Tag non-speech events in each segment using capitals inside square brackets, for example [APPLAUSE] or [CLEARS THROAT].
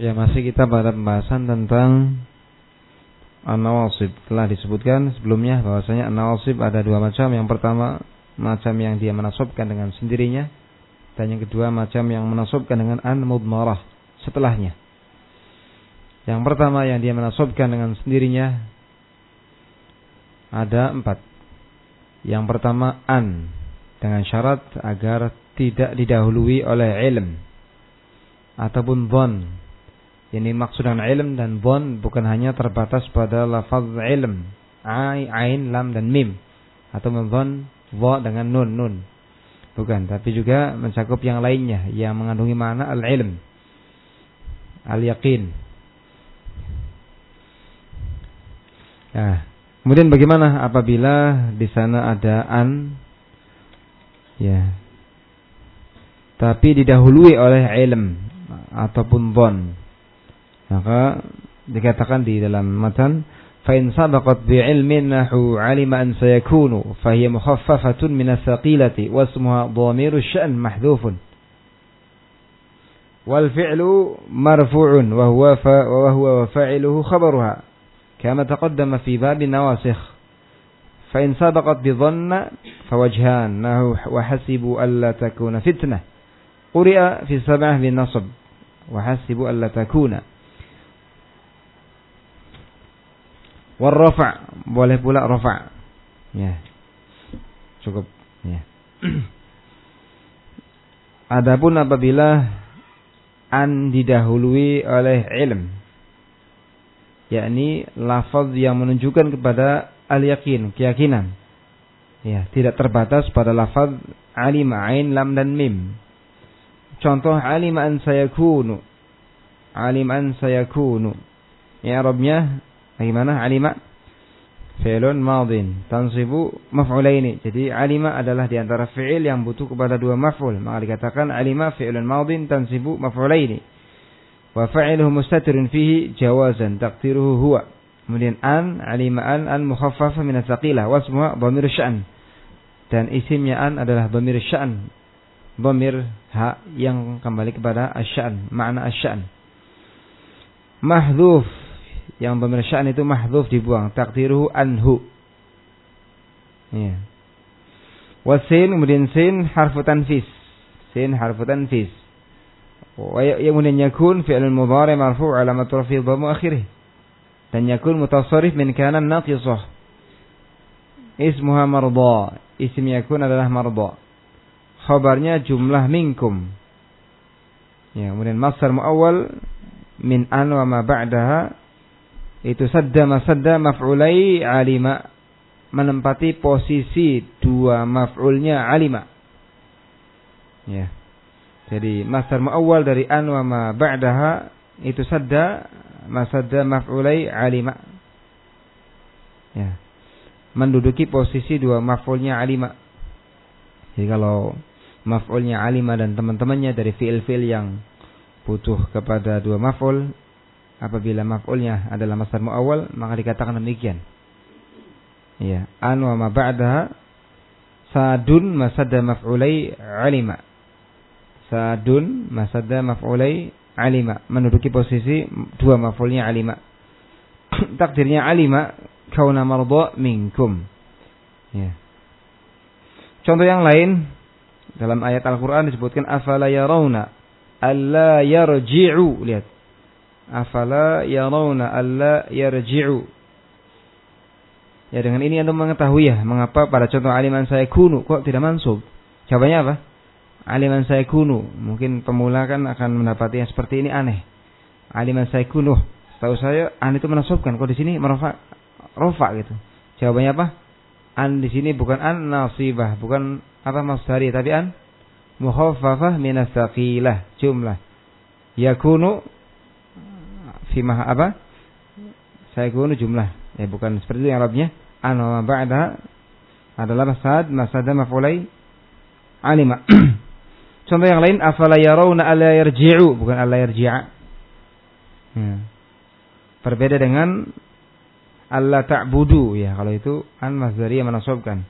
Ya masih kita pada pembahasan tentang An-Nawasib. Telah disebutkan sebelumnya bahwasanya An-Nawasib ada dua macam. Yang pertama macam yang dia menasobkan dengan sendirinya. Dan yang kedua macam yang menasobkan dengan An-Mudmarah Setelahnya. Yang pertama yang dia menasobkan dengan sendirinya Ada empat. Yang pertama An Dengan syarat agar tidak didahului oleh ilm Ataupun Dhon ini maksud dengan ilm dan bon bukan hanya terbatas pada lafaz ilm, ai, ain, lam dan mim atau membon wa dengan nun nun. Bukan, tapi juga mencakup yang lainnya yang mengandungi makna al-ilm. Al-yaqin. Nah, kemudian bagaimana apabila di sana ada an ya tapi didahului oleh ilm ataupun bon maka dikatakan di dalam matan فإن سبقت بعلم نحو علم أن سيكون فهي مخففة من الثقيلة واسمها ضمير الشأن محذوف والفعل مرفوع وهو وهو وفاعله خبرها كما تقدم في باب النواسخ فإن سبقت بظن فوجهان وحسبوا ألا تكون فتنة قرئ في السبعة بالنصب وحسبوا ألا Warrafa boleh pula rafa. Ya. Cukup, ya. [CLEARS THROAT] Adapun apabila an didahului oleh ilm yakni lafaz yang menunjukkan kepada al-yakin, keyakinan. Ya, tidak terbatas pada lafaz alim ain lam dan mim. Contoh alim an sayakunu. Alim an sayakunu. Ya Arabnya Bagaimana alima? Fi'lun madin tansibu maf'ulaini. Jadi alima adalah di antara fi'il yang butuh kepada dua maf'ul. Maka dikatakan alima fi'lun madin tansibu maf'ulaini. Wa fa'iluhu mustatirun fihi jawazan taqdiruhu huwa. Kemudian an alima an an mukhaffafah min as-saqilah wasmuha dhamir sya'n. Dan isimnya an adalah dhamir sya'n. Dhamir ha yang kembali kepada asy-sya'n, makna asy-sya'n. Mahdhuf yang pemirsaan itu mahdhuf dibuang. Takdiruhu anhu. Ya wasin kemudian sin harfu tanfis. Sin harfu tanfis. Wa ya, kemudian yakun fi'l mudhari marfu' alamat rafi dhammu akhirih. Dan yakun mutasarrif min kana naqisah. Ismuha marda. Isim yakun adalah marda. Khabarnya jumlah minkum. Ya kemudian masdar muawwal min an wa ma ba'daha itu sadda masadda maf'ulai alima. Menempati posisi dua maf'ulnya alima. Ya. Jadi masdar muawwal dari an wa ma ba'daha itu sadda masadda maf'ulai alima. Ya. Menduduki posisi dua maf'ulnya alima. Jadi kalau maf'ulnya alima dan teman-temannya dari fiil-fiil yang butuh kepada dua maf'ul apabila maf'ulnya adalah masdar muawwal maka dikatakan demikian. Ya, an wa ma ba'daha sadun masadda maf'ulai alima. Sadun masadda maf'ulai alima menduduki posisi dua maf'ulnya alima. [CLEARS THROAT] Takdirnya alima kauna marda minkum. Ya. Contoh yang lain dalam ayat Al-Qur'an disebutkan afala yarawna alla yarji'u. Lihat afala yarawna alla yarji'u? Ya dengan ini anda mengetahui ya mengapa pada contoh aliman saya kunu kok tidak mansub? Jawabannya apa? Aliman saya kunu. Mungkin pemula kan akan mendapati yang seperti ini aneh. Aliman saya kunu. Tahu saya an itu menasubkan. Kok di sini merofa rofa gitu. Jawabannya apa? An di sini bukan an nasibah. Bukan apa masdari tapi an. Mukhaffafah minas jumlah. Yakunu fimah apa? Saya gunu jumlah. Ya bukan seperti itu yang Arabnya. An ba'da adalah masad, masada maf'ulai alima. [CLEARS THROAT] Contoh yang lain afala yarawna alla yarji'u bukan alla yarji'a. Ya. Berbeda dengan alla ta'budu ya kalau itu an masdariyah menasabkan.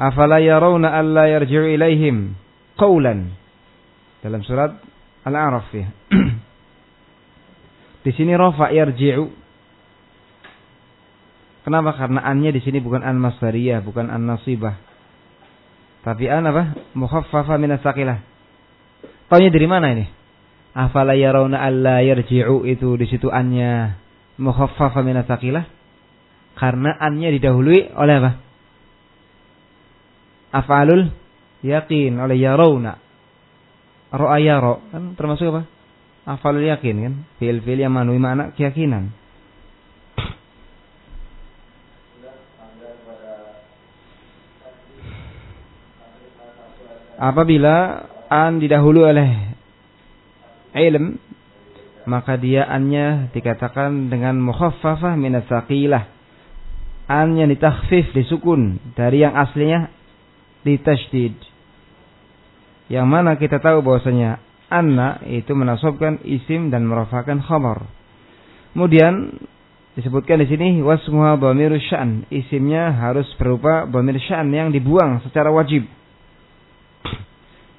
Afala yarawna alla yarji'u ilaihim qawlan. Dalam surat Al-A'raf ya. [CLEARS THROAT] Di sini rofa yarji'u. Kenapa? Karena annya di sini bukan an masdariyah, bukan an nasibah. Tapi an apa? Mukhaffafa min asaqilah. Taunya dari mana ini? Afala yarawna alla yarji'u itu di situ annya mukhaffafa min asaqilah. Karena annya didahului oleh apa? Afalul yakin oleh yarawna. Ro'a yaro kan termasuk apa? Afalul yakin kan? Fiil-fiil yang manui makna keyakinan. Apabila an didahului oleh ilm maka dia annya dikatakan dengan mukhaffafah min tsaqilah. An yang ditakhfif disukun dari yang aslinya ditasydid. Yang mana kita tahu bahwasanya anna itu menasobkan isim dan merafakan khabar. Kemudian disebutkan di sini wasmuha dhamir sya'n. Isimnya harus berupa dhamir sya'n yang dibuang secara wajib.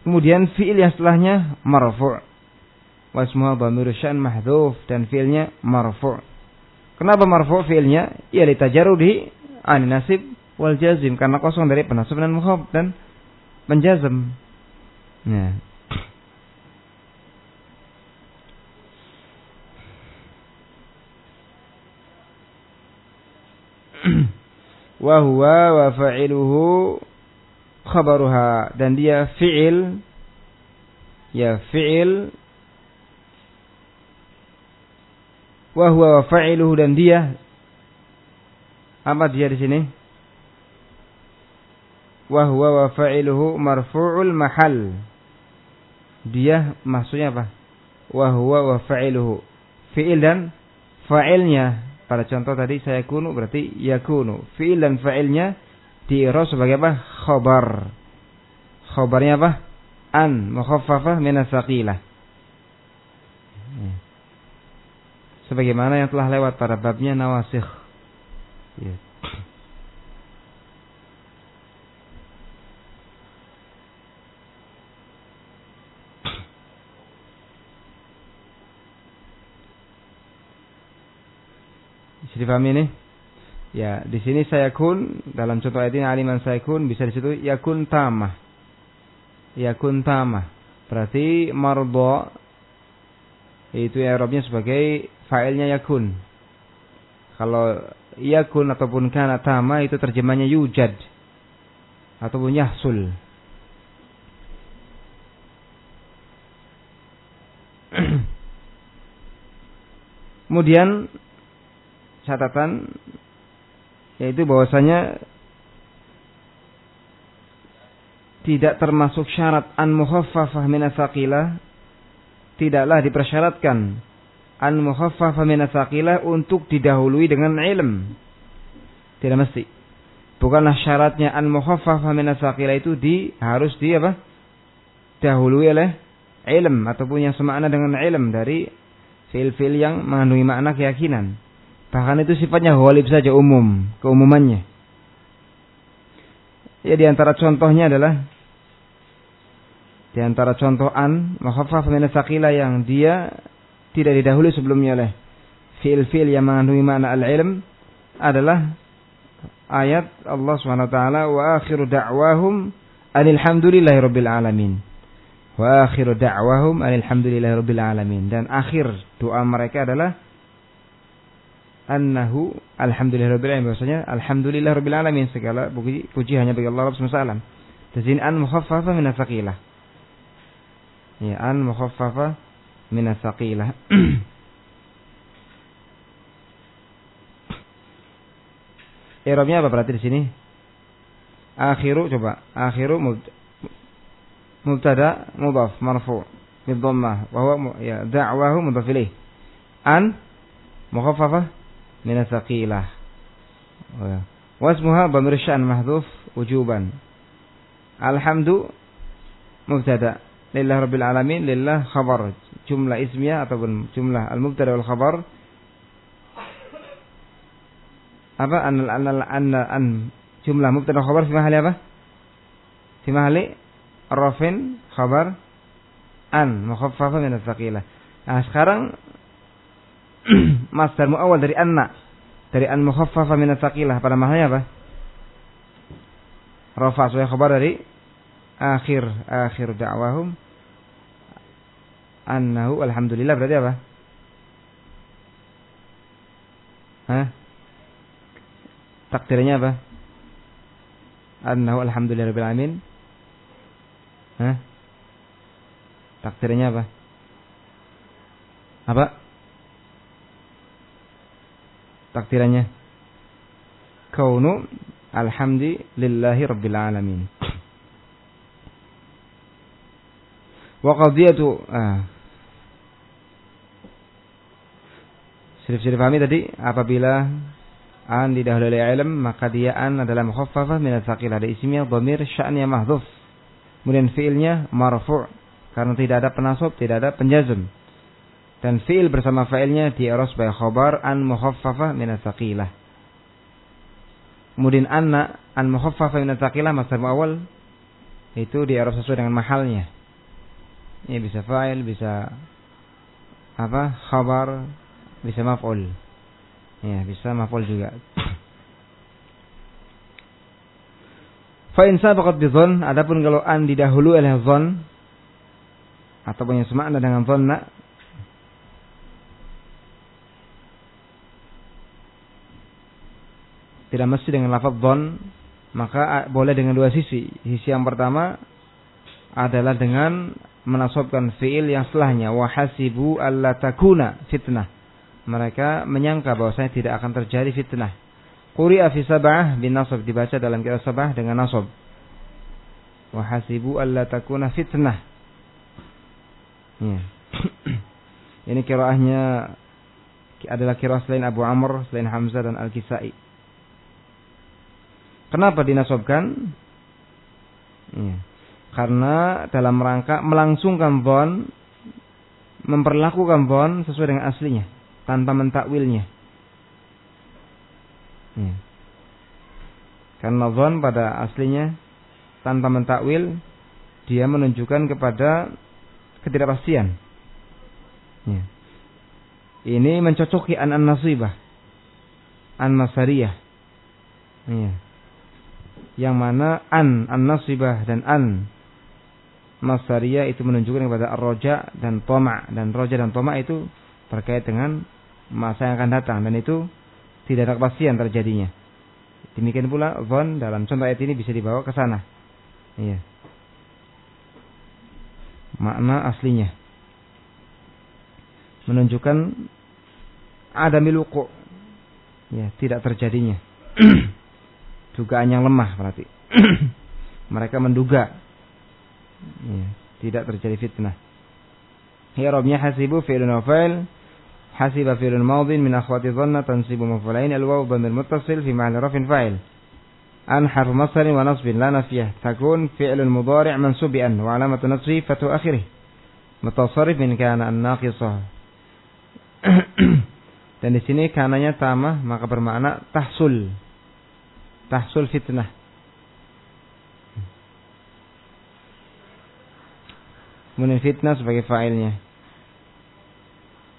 Kemudian fi'il yang setelahnya marfu'. Wasmuha dhamir sya'n mahdhuf dan fi'ilnya marfu'. Kenapa marfu' fi'ilnya? Ya litajarudi an nasib wal jazim karena kosong dari penasab dan mukhaf dan penjazm. Ya. Wa huwa wa fa'iluhu khabaruha. Dan dia fi'il ya fi'il wa huwa wa fa'iluhu. Dan dia apa dia di sini? Wa huwa wa fa'iluhu marfu'ul mahal. Dia maksudnya apa? Wa huwa wa fa'iluhu. Fi'il dan fa'ilnya pada contoh tadi saya kunu berarti yakunu fi'il dan fa'ilnya diiro sebagai apa? Khobar. Khobarnya apa? An mukhaffafah min asaqilah. Ya. Sebagaimana yang telah lewat pada babnya nawasikh. Ya. Bisa dipahami ini? Ya, di sini saya kun dalam contoh ayat ini aliman saya kun bisa di situ yakun tamah. Yakun tamah. Berarti marbo itu ya Arabnya sebagai failnya yakun. Kalau yakun ataupun kana tamah itu terjemahnya yujad ataupun yahsul. [CLEARS THROAT] Kemudian catatan yaitu bahwasanya tidak termasuk syarat an mukhaffafah min tidaklah dipersyaratkan an mukhaffafah min untuk didahului dengan ilm. Tidak mesti. Bukanlah syaratnya an mukhaffafah min itu di harus di apa? Dahului oleh ilm ataupun yang semakna dengan ilm dari fil-fil yang mengandungi makna keyakinan Bahkan itu sifatnya ghalib saja umum, keumumannya. Ya di antara contohnya adalah di antara contoh an makhaffaf min yang dia tidak didahului sebelumnya oleh fiil-fiil yang mengandungi makna al-ilm adalah ayat Allah Subhanahu wa taala wa akhiru da'wahum alhamdulillahi rabbil alamin. Wa akhiru da'wahum alhamdulillahi rabbil alamin dan akhir doa mereka adalah annahu alhamdulillah rabbil alamin bahwasanya alhamdulillah rabbil alamin segala puji, puji hanya bagi Allah Subhanahu wa taala. Tazin an mukhaffafa min asaqilah. Ya, an mukhaffafa min asaqilah. [CLEARS THROAT] Irobnya apa berarti di sini? Akhiru coba. Akhiru mubtada mudhaf marfu bid dhammah wa huwa ya da'wahu mudhaf ilaih. An mukhaffafa min thaqilah. Wasmuha dhamir sya'n mahdhuf wujuban. Alhamdu mubtada. Lillah rabbil alamin lillah khabar. Jumlah ismiyah ataupun jumlah al-mubtada wal khabar. Apa an an an, an jumlah mubtada khabar fi mahali apa? Fi mahali rafin khabar an mukhaffafa min tsaqilah. Nah, sekarang [CLEARS THROAT] masdar muawal dari anna dari an mukhaffafa min tsaqilah pada maknanya apa? Rafa sebagai khabar dari akhir akhir da'wahum annahu alhamdulillah berarti apa? Hah? Takdirnya apa? Annahu alhamdulillah rabbil alamin. Hah? Takdirnya apa? Apa? Takdirannya kaunu alhamdulillahi rabbil alamin. Wa qadiyatu ah. Bisa dipahami tadi apabila an didahului oleh ilm maka dia an adalah mukhaffafah min tsaqil ada isimnya dhamir sya'nya mahdhuf kemudian fiilnya marfu' karena tidak ada penasab, tidak ada penjazm. Dan fiil bersama fa'ilnya di'rab sebagai khabar an mukhaffafah min tsaqilah. Kemudian anna an mukhaffafah min tsaqilah masdar awal itu di'rab sesuai dengan mahalnya. Ini bisa fa'il, bisa apa? khabar, bisa maf'ul. Ya, bisa maf'ul juga. [COUGHS] Fa in sabaqat bi adapun kalau an didahului oleh dhon ataupun yang semakna dengan dhanna tidak mesti dengan lafaz dhon maka boleh dengan dua sisi. Sisi yang pertama adalah dengan menasobkan fiil yang setelahnya wahasibu alla takuna fitnah. Mereka menyangka bahwasanya tidak akan terjadi fitnah. Quri'a fi sab'ah bin nasab dibaca dalam kira sabah dengan nasab. Wahasibu alla takuna fitnah. Ya. [COUGHS] Ini kiraahnya adalah kiraah selain Abu Amr, selain Hamzah dan Al-Kisai. Kenapa dinasobkan? Ya. Karena dalam rangka melangsungkan bon, memperlakukan bon sesuai dengan aslinya, tanpa mentakwilnya. Ya. Karena bon pada aslinya tanpa mentakwil, dia menunjukkan kepada ketidakpastian. Ya. Ini mencocoki an an nasibah, an masariyah. Ya. Yang mana an an nasibah dan an. Masariyah itu menunjukkan kepada roja dan toma. Dan roja dan toma itu terkait dengan masa yang akan datang. Dan itu tidak ada kepastian terjadinya. Demikian pula von dalam contoh ayat ini bisa dibawa ke sana. Iya. Makna aslinya. Menunjukkan ada miluku ya tidak terjadinya [CLEARS THROAT] dugaan yang lemah berarti. [CLEARS THROAT] Mereka menduga. Ya, tidak terjadi fitnah. Hirobnya hasibu fi'lun wa fa'il hasiba fi'lun min akhwati dhanna tansibu maf'ulain al-waw muttasil fi ma'na rafin fa'il. An harf masdar wa nasbin la nafiyah. Takun fi'lun mudhari' mansub bi an wa alamatu nasbi fatu akhirih. Mutasarrif min kana an naqisah [CLEARS THROAT] dan di sini kananya tamah maka bermakna tahsul tahsul fitnah. Kemudian fitnah sebagai fa'ilnya.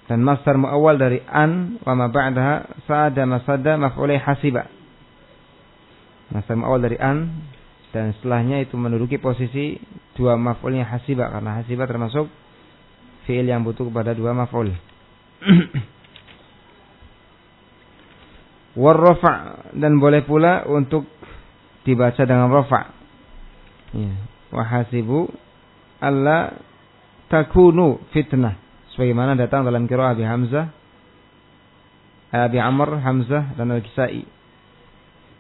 Dan masdar muawwal dari an wa ma ba'daha sa'ada masada maf'ulai hasiba. Nasab awal dari an dan setelahnya itu menduduki posisi dua maf'ulnya hasiba. Karena hasiba termasuk fiil yang butuh kepada dua maf'ul. [CLEARS THROAT] Warrafa dan boleh pula untuk dibaca dengan rafa. Ya. Wahasibu alla takunu fitnah sebagaimana datang dalam qiraah Abi Hamzah Abi Amr Hamzah dan Al-Kisai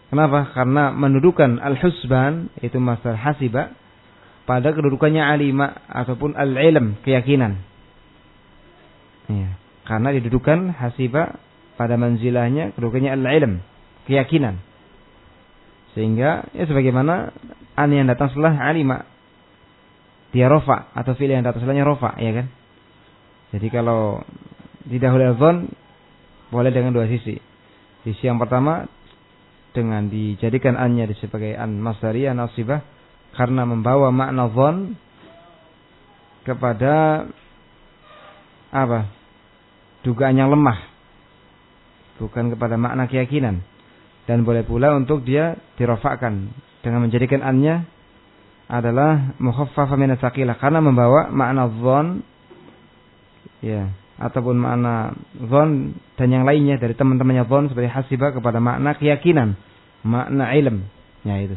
Kenapa? Karena mendudukan al-husban itu masalah hasiba pada kedudukannya alima ataupun al-ilm, keyakinan. Ya. Karena didudukan hasiba pada manzilahnya kedudukannya al-ilm, keyakinan. Sehingga ya sebagaimana an yang datang setelah alima dia rofa atau fi'il yang datang setelahnya rofa, ya kan? Jadi kalau didahului al boleh dengan dua sisi. Sisi yang pertama dengan dijadikan annya sebagai an masdariyah nasibah karena membawa makna zon kepada apa? dugaan yang lemah bukan kepada makna keyakinan. Dan boleh pula untuk dia dirofakkan dengan menjadikan annya adalah mukhaffafa min karena membawa makna zon ya ataupun makna zon dan yang lainnya dari teman-temannya zon seperti hasibah kepada makna keyakinan, makna ilm. Ya itu.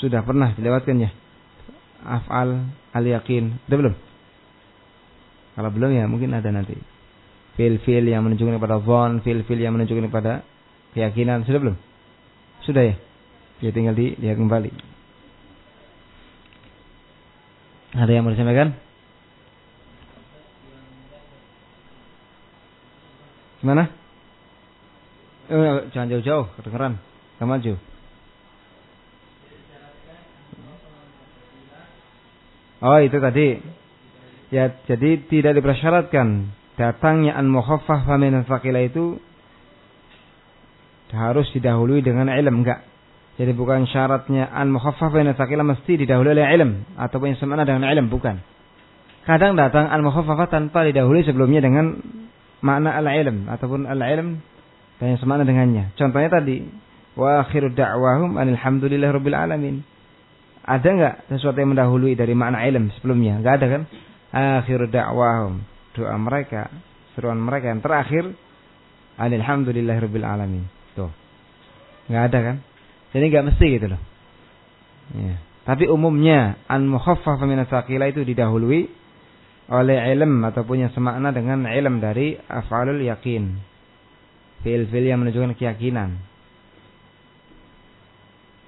Sudah pernah dilewatkan ya? Af'al al-yakin. Sudah belum? Kalau belum ya mungkin ada nanti. Fil-fil yang menunjukkan kepada zon, fil-fil yang menunjukkan kepada keyakinan. Sudah belum? Sudah ya? Ya tinggal dilihat kembali. Ada yang mau disampaikan? Gimana? Eh, jangan jauh-jauh, kedengeran. Kamu maju. Oh, itu tadi. Ya, jadi tidak dipersyaratkan datangnya an mukhaffaf min thaqila itu harus didahului dengan ilm enggak. Jadi bukan syaratnya an mukhaffaf min thaqila mesti didahului oleh ilm ataupun yang semana dengan ilm bukan. Kadang datang an mukhaffafah tanpa didahului sebelumnya dengan makna al-ilm ataupun al-ilm yang semana dengannya. Contohnya tadi wa akhiru da'wahum alhamdulillahirabbil alamin. Ada enggak sesuatu yang mendahului dari makna ilm sebelumnya? Enggak ada kan? Akhir dakwahum doa mereka seruan mereka yang terakhir alhamdulillahirabbil alamin. Tuh. Nggak ada kan? Jadi nggak mesti gitu loh. Ya. tapi umumnya an mukhaffaf min itu didahului oleh ilm ataupun yang semakna dengan ilm dari afalul yakin fil-fil yang menunjukkan keyakinan.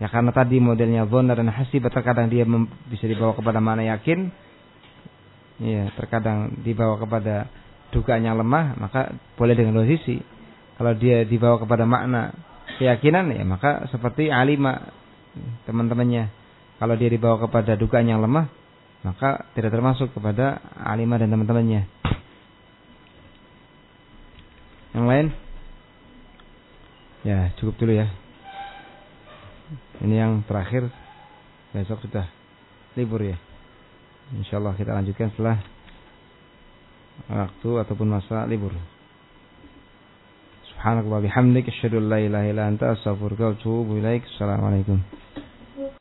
Ya karena tadi modelnya zona dan hasibah terkadang dia bisa dibawa kepada mana yakin ya terkadang dibawa kepada dugaan yang lemah maka boleh dengan dua sisi. Kalau dia dibawa kepada makna keyakinan ya maka seperti alima teman-temannya. Kalau dia dibawa kepada dugaan yang lemah maka tidak termasuk kepada alima dan teman-temannya. Yang lain? Ya cukup dulu ya. Ini yang terakhir. Besok sudah libur ya Insyaallah kita lanjutkan setelah waktu ataupun masa libur. Subhanakallah bihamdik asyhadu an la ilaha illa anta astaghfiruka wa atubu ilaik. Assalamualaikum.